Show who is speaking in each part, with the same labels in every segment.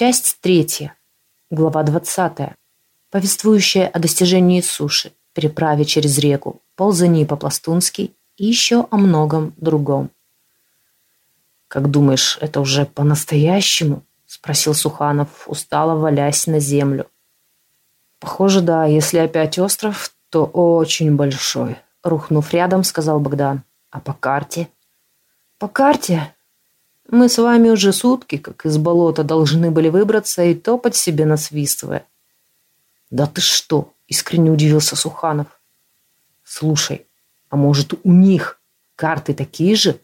Speaker 1: Часть третья. Глава двадцатая. Повествующая о достижении суши, переправе через реку, ползании по-пластунски и еще о многом другом. «Как думаешь, это уже по-настоящему?» — спросил Суханов, устало валясь на землю. «Похоже, да. Если опять остров, то очень большой», — рухнув рядом, сказал Богдан. «А по карте?» «По карте мы с вами уже сутки, как из болота, должны были выбраться и топать себе насвистывая. Да ты что? Искренне удивился Суханов. Слушай, а может у них карты такие же?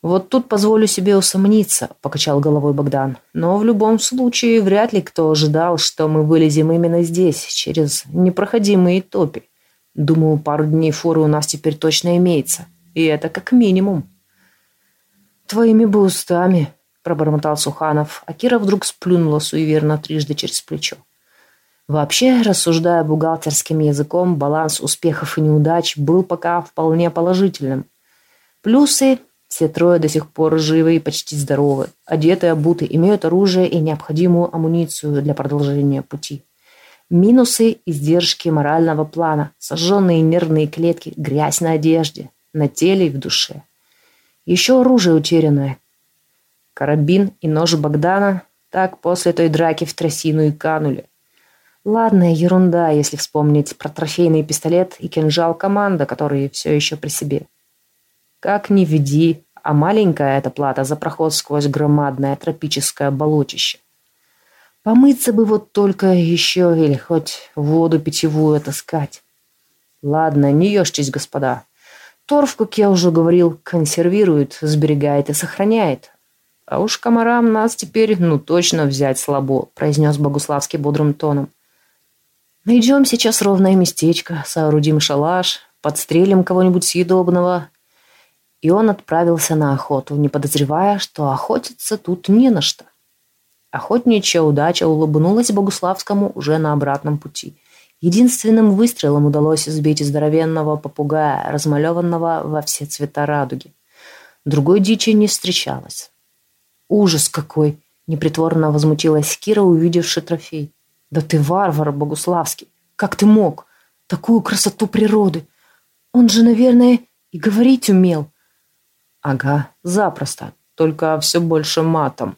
Speaker 1: Вот тут позволю себе усомниться, покачал головой Богдан. Но в любом случае вряд ли кто ожидал, что мы вылезем именно здесь, через непроходимые топи. Думаю, пару дней форы у нас теперь точно имеется. И это как минимум. «Твоими бы устами», — пробормотал Суханов, а Кира вдруг сплюнула суеверно трижды через плечо. Вообще, рассуждая бухгалтерским языком, баланс успехов и неудач был пока вполне положительным. Плюсы – все трое до сих пор живы и почти здоровы, одеты, обуты, имеют оружие и необходимую амуницию для продолжения пути. Минусы – издержки морального плана, сожженные нервные клетки, грязь на одежде, на теле и в душе – еще оружие утерянное. Карабин и нож Богдана так после той драки в трясину и канули. Ладная ерунда, если вспомнить про трофейный пистолет и кинжал команда, которые все еще при себе. Как ни веди, а маленькая эта плата за проход сквозь громадное тропическое болотище. Помыться бы вот только еще или хоть воду питьевую отыскать. Ладно, не ешьтесь, господа. Торф, как я уже говорил, консервирует, сберегает и сохраняет. А уж комарам нас теперь, ну, точно взять слабо, произнес Богуславский бодрым тоном. Найдем сейчас ровное местечко, соорудим шалаш, подстрелим кого-нибудь съедобного. И он отправился на охоту, не подозревая, что охотиться тут не на что. Охотничья удача улыбнулась Богуславскому уже на обратном пути – Единственным выстрелом удалось сбить здоровенного попугая, размалеванного во все цвета радуги. Другой дичи не встречалось. «Ужас какой!» — непритворно возмутилась Кира, увидевши трофей. «Да ты варвар, Богуславский! Как ты мог? Такую красоту природы! Он же, наверное, и говорить умел!» «Ага, запросто, только все больше матом»,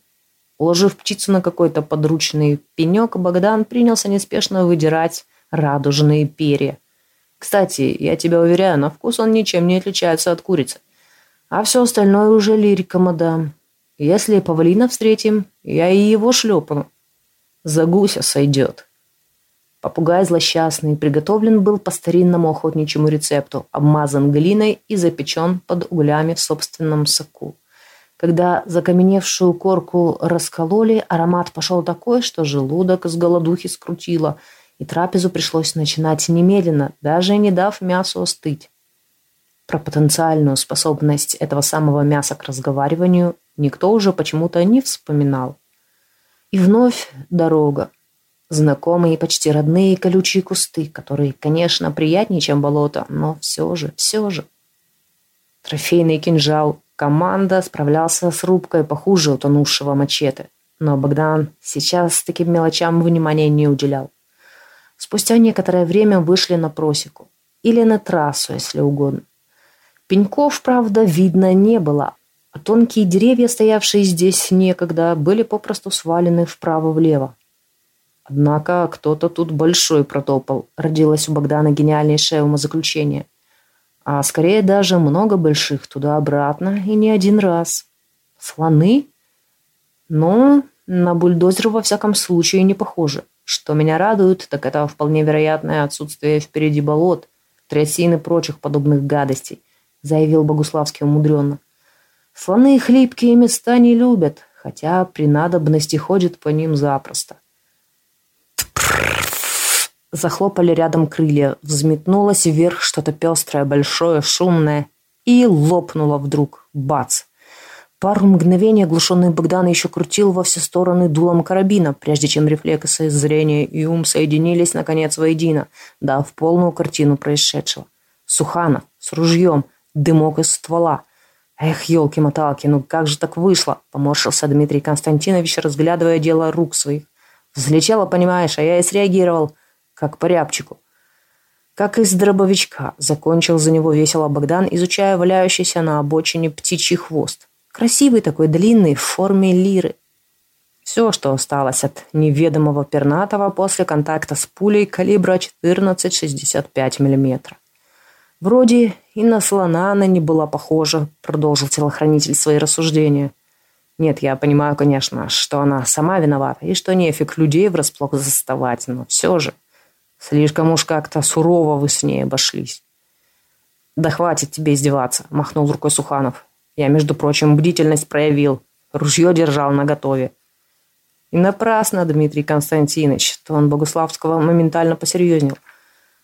Speaker 1: Уложив птицу на какой-то подручный пенек, Богдан принялся неспешно выдирать радужные перья. Кстати, я тебя уверяю, на вкус он ничем не отличается от курицы. А все остальное уже лирика, мадам. Если павлина встретим, я и его шлепну. За гуся сойдет. Попугай злосчастный приготовлен был по старинному охотничьему рецепту, обмазан глиной и запечен под углями в собственном соку. Когда закаменевшую корку раскололи, аромат пошел такой, что желудок с голодухи скрутило – и трапезу пришлось начинать немедленно, даже не дав мясу остыть. Про потенциальную способность этого самого мяса к разговариванию никто уже почему-то не вспоминал. И вновь дорога. Знакомые и почти родные колючие кусты, которые, конечно, приятнее, чем болото, но все же, все же. Трофейный кинжал. Команда справлялся с рубкой похуже утонувшего мачете. Но Богдан сейчас таким мелочам внимания не уделял. Спустя некоторое время вышли на просеку. Или на трассу, если угодно. Пеньков, правда, видно не было, а тонкие деревья, стоявшие здесь некогда, были попросту свалены вправо-влево. Однако кто-то тут большой протопал, родилось у Богдана гениальнейшее умозаключение. А скорее даже много больших туда-обратно и не один раз. Слоны? Но на бульдозер во всяком случае не похоже. Что меня радует, так это вполне вероятное отсутствие впереди болот, трясин и прочих подобных гадостей, заявил Богуславский умудренно. Слоны хлипкие места не любят, хотя при надобности ходят по ним запросто. Захлопали рядом крылья, взметнулось вверх что-то пестрое, большое, шумное и лопнуло вдруг. Бац! Пару мгновений оглушенный Богдан еще крутил во все стороны дулом карабина, прежде чем рефлексы, зрение и ум соединились, наконец, воедино, дав полную картину происшедшего. Сухана, с ружьем, дымок из ствола. Эх, елки-моталки, ну как же так вышло? Поморщился Дмитрий Константинович, разглядывая дело рук своих. Взлетело, понимаешь, а я и среагировал, как по рябчику. Как из дробовичка, закончил за него весело Богдан, изучая валяющийся на обочине птичий хвост. Красивый такой, длинный, в форме лиры. Все, что осталось от неведомого пернатого после контакта с пулей калибра 14,65 мм. Вроде и на слона она не была похожа, продолжил телохранитель свои рассуждения. Нет, я понимаю, конечно, что она сама виновата, и что нефиг людей врасплох заставать, но все же... Слишком уж как-то сурово вы с ней обошлись. «Да хватит тебе издеваться», – махнул рукой Суханов. «Я, между прочим, бдительность проявил. Ружье держал наготове». И напрасно, Дмитрий Константинович, то он Богуславского моментально посерьезнел.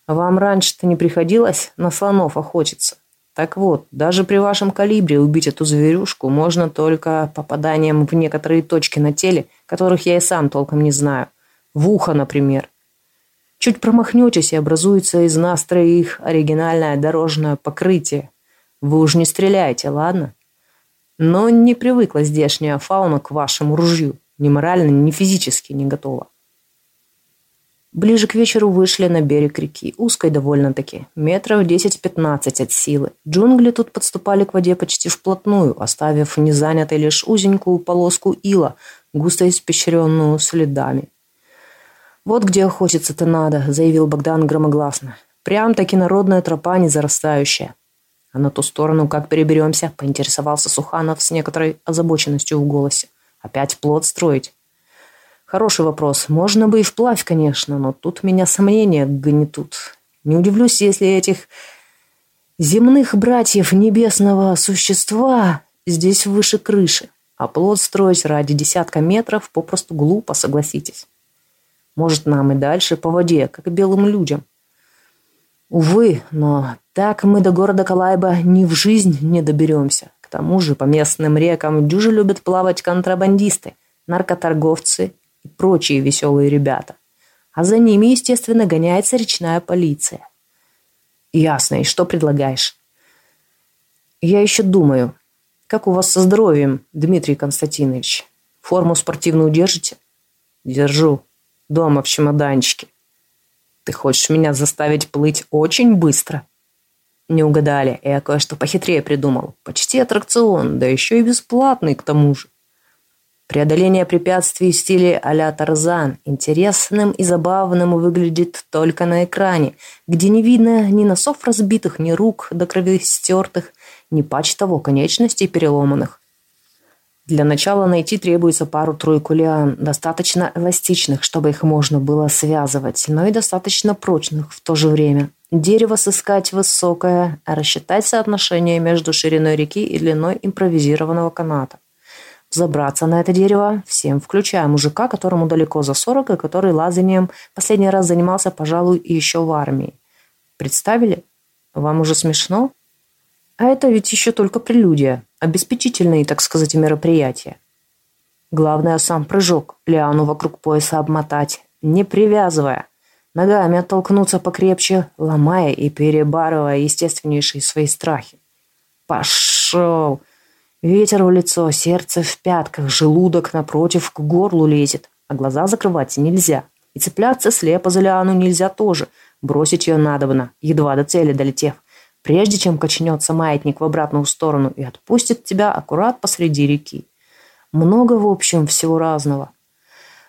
Speaker 1: «Вам раньше-то не приходилось на слонов охотиться?» Так вот, даже при вашем калибре убить эту зверюшку можно только попаданием в некоторые точки на теле, которых я и сам толком не знаю. В ухо, например. Чуть промахнетесь, и образуется из нас троих оригинальное дорожное покрытие. Вы уж не стреляйте, ладно? Но не привыкла здешняя фауна к вашему ружью. Ни морально, ни физически не готова. Ближе к вечеру вышли на берег реки, узкой довольно-таки, метров 10-15 от силы. Джунгли тут подступали к воде почти вплотную, оставив незанятой лишь узенькую полоску ила, густо испещренную следами. «Вот где охотиться-то надо», — заявил Богдан громогласно. «Прям-таки народная тропа незарастающая». «А на ту сторону как переберемся?» — поинтересовался Суханов с некоторой озабоченностью в голосе. «Опять плод строить?» «Хороший вопрос. Можно бы и вплавь, конечно, но тут меня сомнения гнетут. Не удивлюсь, если этих земных братьев небесного существа здесь выше крыши, а плод строить ради десятка метров попросту глупо, согласитесь». Может, нам и дальше по воде, как белым людям. Увы, но так мы до города Калайба ни в жизнь не доберемся. К тому же по местным рекам дюже любят плавать контрабандисты, наркоторговцы и прочие веселые ребята. А за ними, естественно, гоняется речная полиция. Ясно. И что предлагаешь? Я еще думаю. Как у вас со здоровьем, Дмитрий Константинович? Форму спортивную держите? Держу дома в чемоданчике. Ты хочешь меня заставить плыть очень быстро? Не угадали, я кое-что похитрее придумал. Почти аттракцион, да еще и бесплатный к тому же. Преодоление препятствий в стиле а-ля Тарзан интересным и забавным выглядит только на экране, где не видно ни носов разбитых, ни рук до крови стертых, ни пач того конечностей переломанных. Для начала найти требуется пару-тройку лиан, достаточно эластичных, чтобы их можно было связывать, но и достаточно прочных в то же время. Дерево сыскать высокое, рассчитать соотношение между шириной реки и длиной импровизированного каната. Забраться на это дерево всем, включая мужика, которому далеко за 40 и который лазанием последний раз занимался, пожалуй, еще в армии. Представили? Вам уже смешно? А это ведь еще только прелюдия, обеспечительные, так сказать, мероприятия. Главное сам прыжок, лиану вокруг пояса обмотать, не привязывая, ногами оттолкнуться покрепче, ломая и перебарывая естественнейшие свои страхи. Пошел! Ветер в лицо, сердце в пятках, желудок напротив к горлу лезет, а глаза закрывать нельзя. И цепляться слепо за лиану нельзя тоже, бросить ее надобно, едва до цели долетев прежде чем качнется маятник в обратную сторону и отпустит тебя аккурат посреди реки. Много, в общем, всего разного.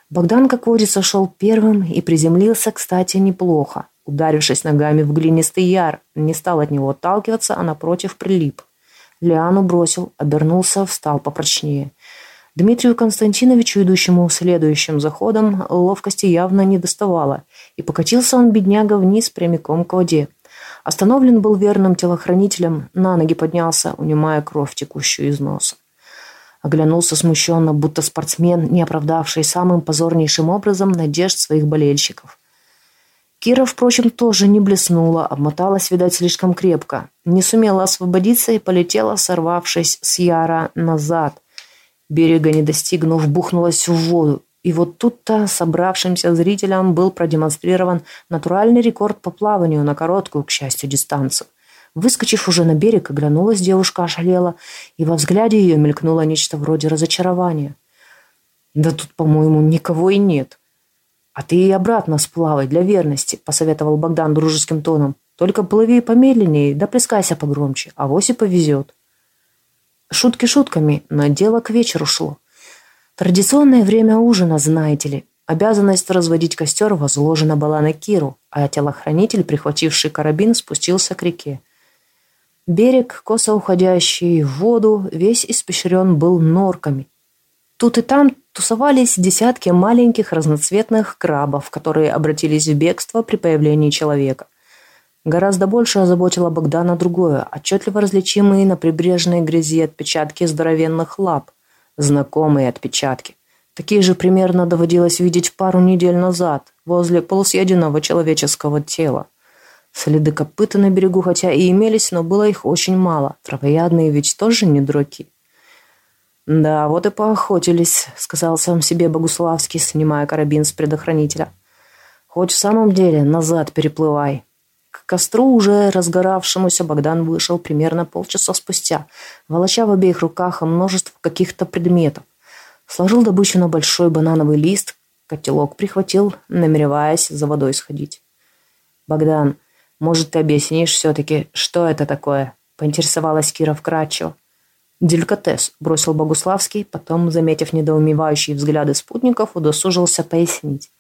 Speaker 1: Богдан, как водится, шел первым и приземлился, кстати, неплохо. Ударившись ногами в глинистый яр, не стал от него отталкиваться, а напротив прилип. Лиану бросил, обернулся, встал попрочнее. Дмитрию Константиновичу, идущему следующим заходом, ловкости явно не доставало, и покатился он, бедняга, вниз прямиком к воде. Остановлен был верным телохранителем, на ноги поднялся, унимая кровь, текущую из носа. Оглянулся смущенно, будто спортсмен, не оправдавший самым позорнейшим образом надежд своих болельщиков. Кира, впрочем, тоже не блеснула, обмоталась, видать, слишком крепко. Не сумела освободиться и полетела, сорвавшись с яра назад. Берега не достигнув, бухнулась в воду. И вот тут-то собравшимся зрителям был продемонстрирован натуральный рекорд по плаванию на короткую, к счастью, дистанцию. Выскочив уже на берег, оглянулась девушка, ошалела, и во взгляде ее мелькнуло нечто вроде разочарования. «Да тут, по-моему, никого и нет». «А ты и обратно сплавай для верности», — посоветовал Богдан дружеским тоном. «Только плыви помедленнее, да плескайся погромче, а и повезет». Шутки шутками, но дело к вечеру шло. Традиционное время ужина, знаете ли. Обязанность разводить костер возложена была на Киру, а телохранитель, прихвативший карабин, спустился к реке. Берег, косо уходящий в воду, весь испещрен был норками. Тут и там тусовались десятки маленьких разноцветных крабов, которые обратились в бегство при появлении человека. Гораздо больше озаботило Богдана другое, отчетливо различимые на прибрежной грязи отпечатки здоровенных лап. Знакомые отпечатки. Такие же примерно доводилось видеть пару недель назад, возле полусъеденного человеческого тела. Следы копыта на берегу хотя и имелись, но было их очень мало. Травоядные ведь тоже не дураки. «Да, вот и поохотились», — сказал сам себе Богуславский, снимая карабин с предохранителя. «Хоть в самом деле назад переплывай». Костру, уже разгоравшемуся, Богдан вышел примерно полчаса спустя, волоча в обеих руках множество каких-то предметов. Сложил добычу на большой банановый лист, котелок прихватил, намереваясь за водой сходить. «Богдан, может, ты объяснишь все-таки, что это такое?» — поинтересовалась Кира вкратчиво. «Деликатес», — бросил Богуславский, потом, заметив недоумевающие взгляды спутников, удосужился пояснить.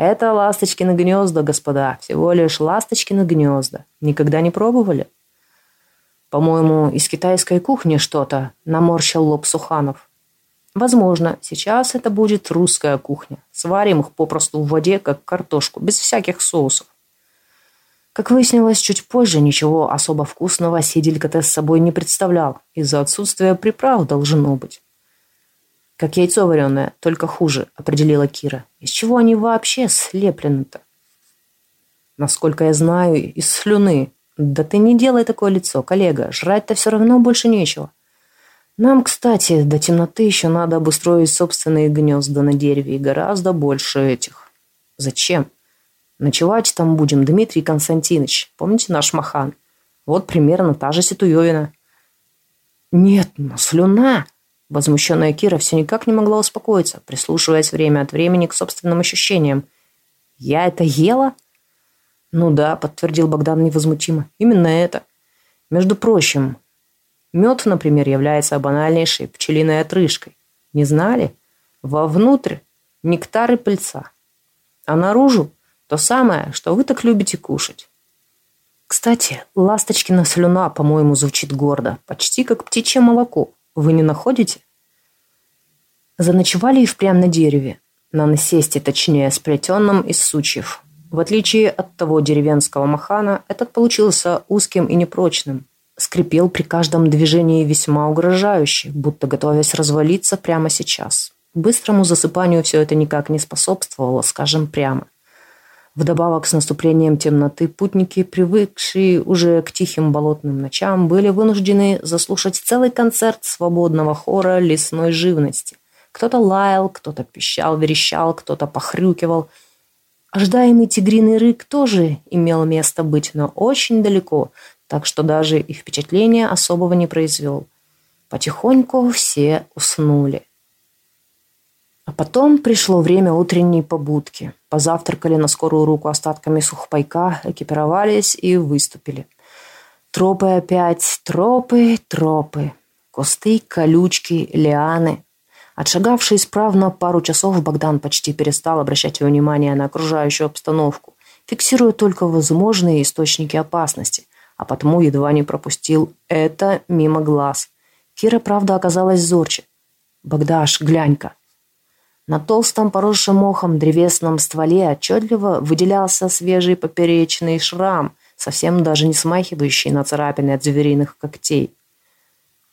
Speaker 1: «Это ласточкины гнезда, господа, всего лишь ласточкины гнезда. Никогда не пробовали?» «По-моему, из китайской кухни что-то», — наморщил лоб Суханов. «Возможно, сейчас это будет русская кухня. Сварим их попросту в воде, как картошку, без всяких соусов. Как выяснилось чуть позже, ничего особо вкусного сей с собой не представлял. Из-за отсутствия приправ должно быть. Как яйцо вареное, только хуже, определила Кира. Из чего они вообще слеплены-то? Насколько я знаю, из слюны. Да ты не делай такое лицо, коллега. Жрать-то все равно больше нечего. Нам, кстати, до темноты еще надо обустроить собственные гнезда на дереве и гораздо больше этих. Зачем? Ночевать там будем, Дмитрий Константинович. Помните наш Махан? Вот примерно та же ситуевина. Нет, но слюна. Возмущенная Кира все никак не могла успокоиться, прислушиваясь время от времени к собственным ощущениям. «Я это ела?» «Ну да», — подтвердил Богдан невозмутимо. «Именно это. Между прочим, мед, например, является банальнейшей пчелиной отрыжкой. Не знали? Вовнутрь нектар и пыльца. А наружу то самое, что вы так любите кушать. Кстати, ласточкина слюна, по-моему, звучит гордо. Почти как птичье молоко. Вы не находите? Заночевали и впрямь на дереве. На насесте, точнее, сплетенном из сучьев. В отличие от того деревенского махана, этот получился узким и непрочным. Скрипел при каждом движении весьма угрожающе, будто готовясь развалиться прямо сейчас. Быстрому засыпанию все это никак не способствовало, скажем прямо. Вдобавок с наступлением темноты путники, привыкшие уже к тихим болотным ночам, были вынуждены заслушать целый концерт свободного хора лесной живности. Кто-то лаял, кто-то пищал, верещал, кто-то похрюкивал. Ожидаемый тигриный рык тоже имел место быть, но очень далеко, так что даже и впечатления особого не произвел. Потихоньку все уснули. А потом пришло время утренней побудки. Позавтракали на скорую руку остатками сухпайка, экипировались и выступили. Тропы опять, тропы, тропы. Кусты, колючки, лианы. Отшагавший исправно пару часов, Богдан почти перестал обращать внимание на окружающую обстановку, фиксируя только возможные источники опасности, а потому едва не пропустил это мимо глаз. Кира, правда, оказалась зорче. «Богдаш, глянь-ка, на толстом, поросшем мохом древесном стволе отчетливо выделялся свежий поперечный шрам, совсем даже не смахивающий на царапины от звериных когтей.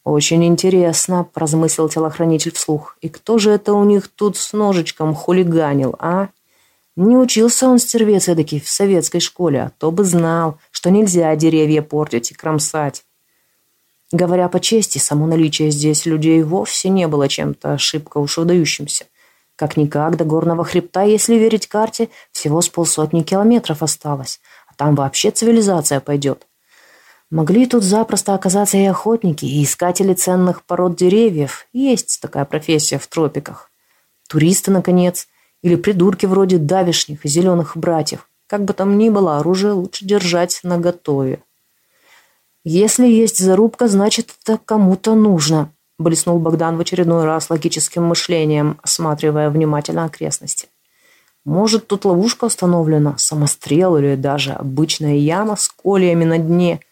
Speaker 1: «Очень интересно», – размыслил телохранитель вслух. «И кто же это у них тут с ножичком хулиганил, а?» Не учился он стервец эдакий в советской школе, а то бы знал, что нельзя деревья портить и кромсать. Говоря по чести, само наличие здесь людей вовсе не было чем-то шибко уж выдающимся. Как-никак до горного хребта, если верить карте, всего с полсотни километров осталось. А там вообще цивилизация пойдет. Могли тут запросто оказаться и охотники, и искатели ценных пород деревьев. Есть такая профессия в тропиках. Туристы, наконец, или придурки вроде давишних и зеленых братьев. Как бы там ни было, оружие лучше держать наготове. Если есть зарубка, значит, это кому-то нужно, блеснул Богдан в очередной раз логическим мышлением, осматривая внимательно окрестности. Может, тут ловушка установлена, самострел или даже обычная яма с кольями на дне –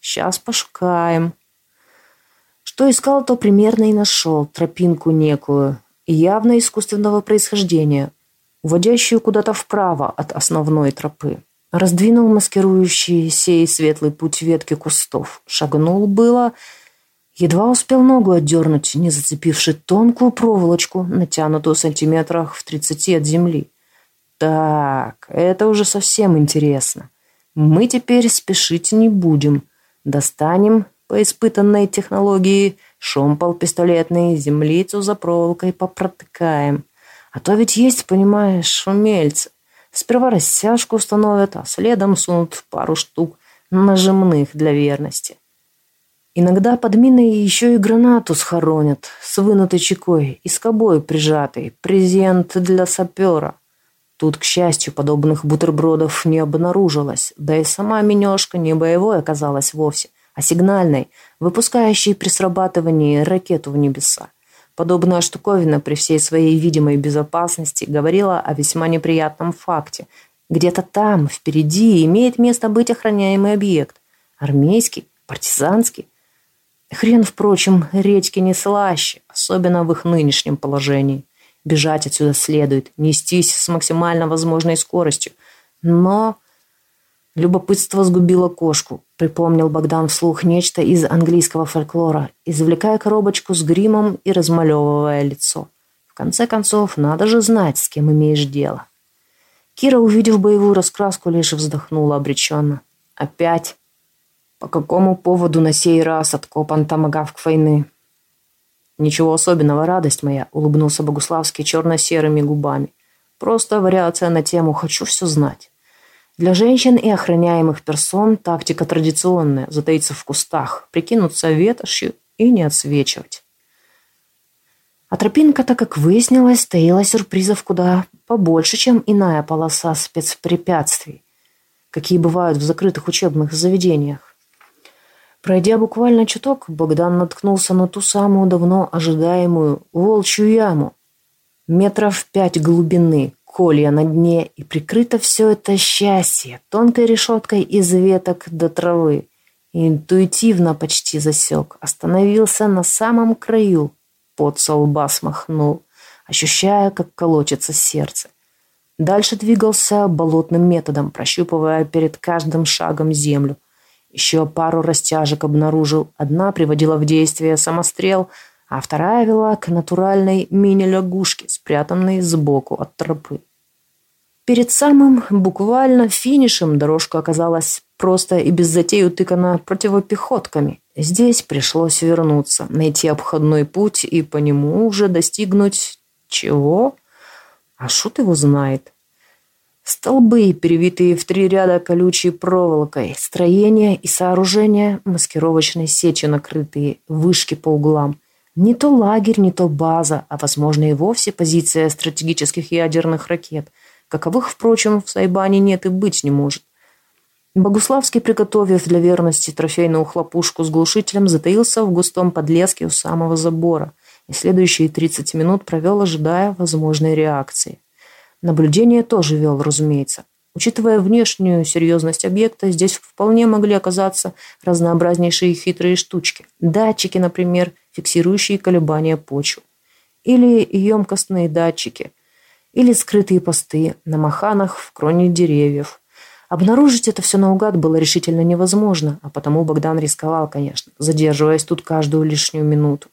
Speaker 1: Сейчас пошукаем. Что искал, то примерно и нашел. Тропинку некую, явно искусственного происхождения, уводящую куда-то вправо от основной тропы. Раздвинул маскирующий сей светлый путь ветки кустов. Шагнул было, едва успел ногу отдернуть, не зацепивши тонкую проволочку, натянутую сантиметрах в тридцати от земли. Так, это уже совсем интересно. Мы теперь спешить не будем. Достанем по испытанной технологии шомпол пистолетный, землицу за проволокой попротыкаем. А то ведь есть, понимаешь, умельцы. Сперва растяжку установят, а следом сунут пару штук нажимных для верности. Иногда под миной еще и гранату схоронят с вынутой чекой и скобой прижатой. Презент для сапера. Тут, к счастью, подобных бутербродов не обнаружилось, да и сама менешка не боевой оказалась вовсе, а сигнальной, выпускающей при срабатывании ракету в небеса. Подобная штуковина при всей своей видимой безопасности говорила о весьма неприятном факте. Где-то там, впереди, имеет место быть охраняемый объект. Армейский, партизанский. Хрен, впрочем, редьки не слаще, особенно в их нынешнем положении. Бежать отсюда следует, нестись с максимально возможной скоростью. Но любопытство сгубило кошку. Припомнил Богдан вслух нечто из английского фольклора, извлекая коробочку с гримом и размалевывая лицо. В конце концов, надо же знать, с кем имеешь дело. Кира, увидев боевую раскраску, лишь вздохнула обреченно. Опять? По какому поводу на сей раз откопан томагавк войны? «Ничего особенного, радость моя», — улыбнулся Богуславский черно-серыми губами. «Просто вариация на тему «хочу все знать». Для женщин и охраняемых персон тактика традиционная – затаиться в кустах, прикинуться ветошью и не отсвечивать. А тропинка-то, как выяснилось, стояла сюрпризов куда побольше, чем иная полоса спецпрепятствий, какие бывают в закрытых учебных заведениях. Пройдя буквально чуток, Богдан наткнулся на ту самую давно ожидаемую волчью яму. Метров пять глубины, колья на дне, и прикрыто все это счастье тонкой решеткой из веток до травы. Интуитивно почти засек, остановился на самом краю, под со лба смахнул, ощущая, как колочется сердце. Дальше двигался болотным методом, прощупывая перед каждым шагом землю – еще пару растяжек обнаружил. Одна приводила в действие самострел, а вторая вела к натуральной мини-лягушке, спрятанной сбоку от тропы. Перед самым буквально финишем дорожка оказалась просто и без затей утыкана противопехотками. Здесь пришлось вернуться, найти обходной путь и по нему уже достигнуть чего? А шут его знает. Столбы, перевитые в три ряда колючей проволокой, строения и сооружения маскировочной сетью накрытые, вышки по углам. Не то лагерь, не то база, а, возможно, и вовсе позиция стратегических ядерных ракет, каковых, впрочем, в Сайбане нет и быть не может. Богуславский, приготовив для верности трофейную хлопушку с глушителем, затаился в густом подлеске у самого забора и следующие 30 минут провел, ожидая возможной реакции. Наблюдение тоже вел, разумеется. Учитывая внешнюю серьезность объекта, здесь вполне могли оказаться разнообразнейшие хитрые штучки. Датчики, например, фиксирующие колебания почвы. Или емкостные датчики. Или скрытые посты на маханах в кроне деревьев. Обнаружить это все наугад было решительно невозможно, а потому Богдан рисковал, конечно, задерживаясь тут каждую лишнюю минуту.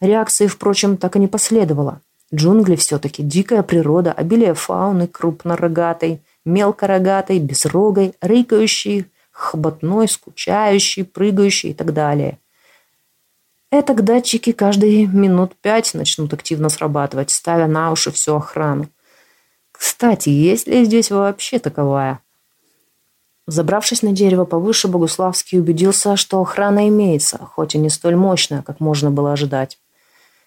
Speaker 1: Реакции, впрочем, так и не последовало. Джунгли все-таки дикая природа, обилие фауны крупнорогатой, мелкорогатой, безрогой, рыкающей, хоботной, скучающей, прыгающей и так далее. Это датчики каждые минут пять начнут активно срабатывать, ставя на уши всю охрану. Кстати, есть ли здесь вообще таковая? Забравшись на дерево повыше, Богуславский убедился, что охрана имеется, хоть и не столь мощная, как можно было ожидать.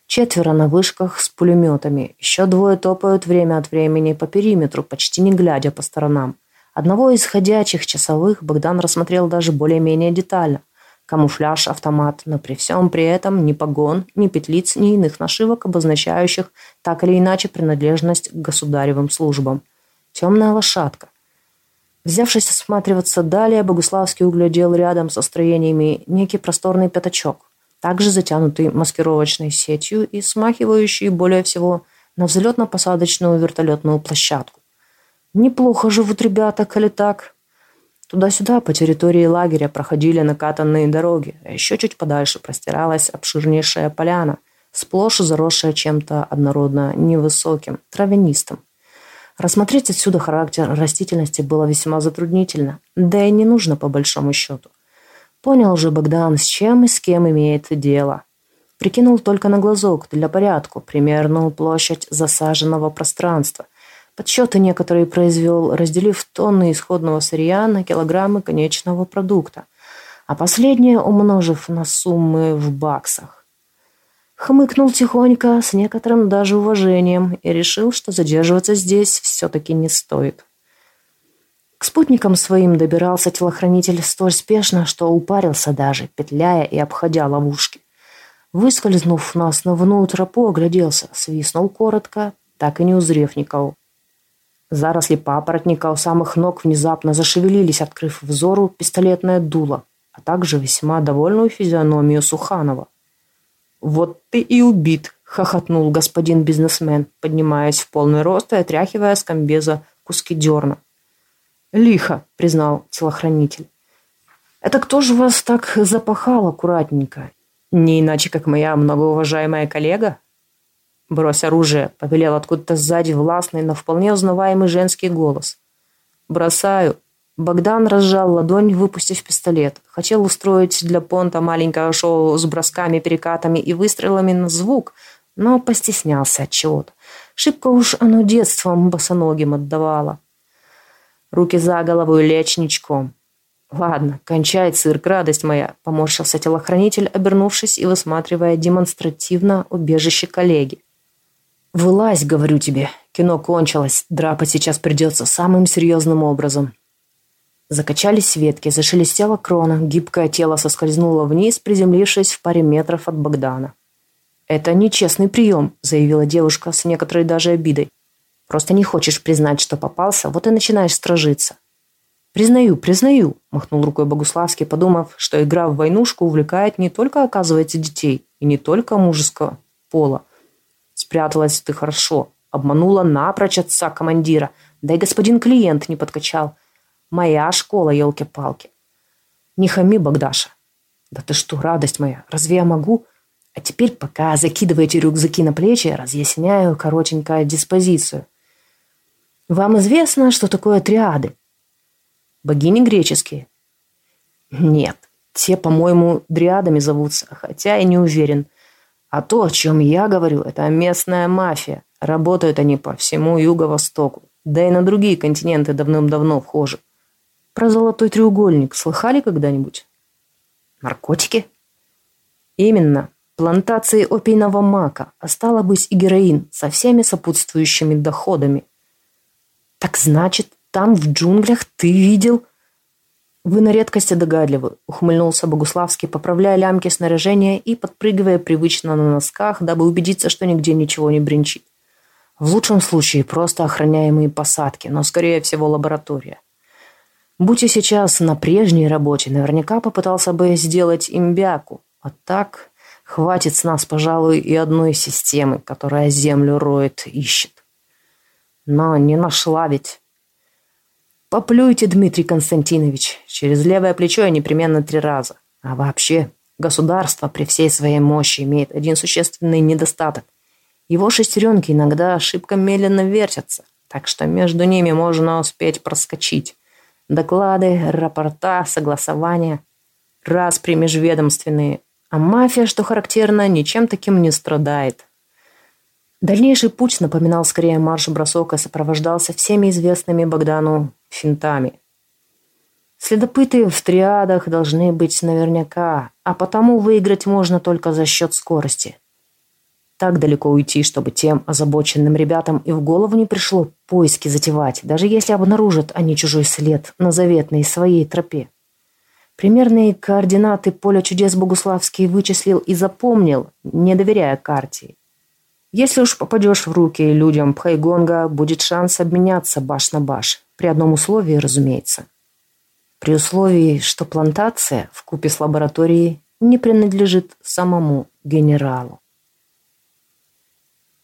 Speaker 1: Четверо на вышках с пулеметами. Еще двое топают время от времени по периметру, почти не глядя по сторонам. Одного из ходячих часовых Богдан рассмотрел даже более-менее детально. Камуфляж, автомат, но при всем при этом ни погон, ни петлиц, ни иных нашивок, обозначающих так или иначе принадлежность к государевым службам. Темная лошадка. Взявшись осматриваться далее, Богуславский углядел рядом со строениями некий просторный пятачок, также затянутый маскировочной сетью и смахивающий более всего на взлетно-посадочную вертолетную площадку. Неплохо живут ребята, коли так. Туда-сюда по территории лагеря проходили накатанные дороги, а еще чуть подальше простиралась обширнейшая поляна, сплошь заросшая чем-то однородно невысоким, травянистым. Рассмотреть отсюда характер растительности было весьма затруднительно, да и не нужно по большому счету. Понял уже Богдан, с чем и с кем имеет дело. Прикинул только на глазок, для порядку, примерную площадь засаженного пространства. Подсчеты некоторые произвел, разделив тонны исходного сырья на килограммы конечного продукта, а последнее умножив на суммы в баксах. Хмыкнул тихонько, с некоторым даже уважением, и решил, что задерживаться здесь все-таки не стоит. К спутникам своим добирался телохранитель столь спешно, что упарился даже, петляя и обходя ловушки. Выскользнув на основную тропу, огляделся, свистнул коротко, так и не узрев никого. Заросли папоротника у самых ног внезапно зашевелились, открыв взору пистолетное дуло, а также весьма довольную физиономию Суханова. «Вот ты и убит!» — хохотнул господин бизнесмен, поднимаясь в полный рост и отряхивая с комбеза куски дерна. «Лихо!» — признал телохранитель. «Это кто же вас так запахал аккуратненько? Не иначе, как моя многоуважаемая коллега?» «Брось оружие!» — повелел откуда-то сзади властный, но вполне узнаваемый женский голос. «Бросаю!» Богдан разжал ладонь, выпустив пистолет. Хотел устроить для понта маленькое шоу с бросками, перекатами и выстрелами на звук, но постеснялся от чего-то. Шибко уж оно детством босоногим отдавало. Руки за голову и лечь ничком. «Ладно, кончай цирк, радость моя», — поморщился телохранитель, обернувшись и высматривая демонстративно убежище коллеги. «Вылазь, говорю тебе. Кино кончилось. Драпать сейчас придется самым серьезным образом. Закачались ветки, зашелестела крона, гибкое тело соскользнуло вниз, приземлившись в паре метров от Богдана. «Это нечестный прием», — заявила девушка с некоторой даже обидой. «Просто не хочешь признать, что попался, вот и начинаешь стражиться». «Признаю, признаю», — махнул рукой Богуславский, подумав, что игра в войнушку увлекает не только, оказывается, детей, и не только мужеского пола. «Спряталась ты хорошо, обманула напрочь отца командира, да и господин клиент не подкачал». Моя школа, елки-палки. Не хами, Богдаша. Да ты что, радость моя, разве я могу? А теперь, пока закидываете рюкзаки на плечи, разъясняю коротенькую диспозицию. Вам известно, что такое триады? Богини греческие? Нет, те, по-моему, дриадами зовутся, хотя и не уверен. А то, о чем я говорю, это местная мафия. Работают они по всему юго-востоку. Да и на другие континенты давным-давно вхожи. Про золотой треугольник слыхали когда-нибудь? Наркотики? Именно. Плантации опийного мака, а стало быть и героин со всеми сопутствующими доходами. Так значит, там в джунглях ты видел... Вы на редкость догадливы, ухмыльнулся Богуславский, поправляя лямки снаряжения и подпрыгивая привычно на носках, дабы убедиться, что нигде ничего не бренчит. В лучшем случае просто охраняемые посадки, но скорее всего лаборатория. Будь я сейчас на прежней работе, наверняка попытался бы сделать имбяку. А так, хватит с нас, пожалуй, и одной системы, которая землю роет, ищет. Но не нашла ведь. Поплюйте, Дмитрий Константинович. Через левое плечо я непременно три раза. А вообще, государство при всей своей мощи имеет один существенный недостаток. Его шестеренки иногда ошибка медленно вертятся, так что между ними можно успеть проскочить. Доклады, рапорта, согласования, распри межведомственные. А мафия, что характерно, ничем таким не страдает. Дальнейший путь напоминал скорее марш-бросок и сопровождался всеми известными Богдану финтами. Следопыты в триадах должны быть наверняка, а потому выиграть можно только за счет скорости. Так далеко уйти, чтобы тем озабоченным ребятам и в голову не пришло поиски затевать, даже если обнаружат они чужой след на заветной своей тропе. Примерные координаты поля чудес Богуславский вычислил и запомнил, не доверяя карте. Если уж попадешь в руки людям Пхайгонга, будет шанс обменяться баш на баш. При одном условии, разумеется. При условии, что плантация в купе с лабораторией не принадлежит самому генералу.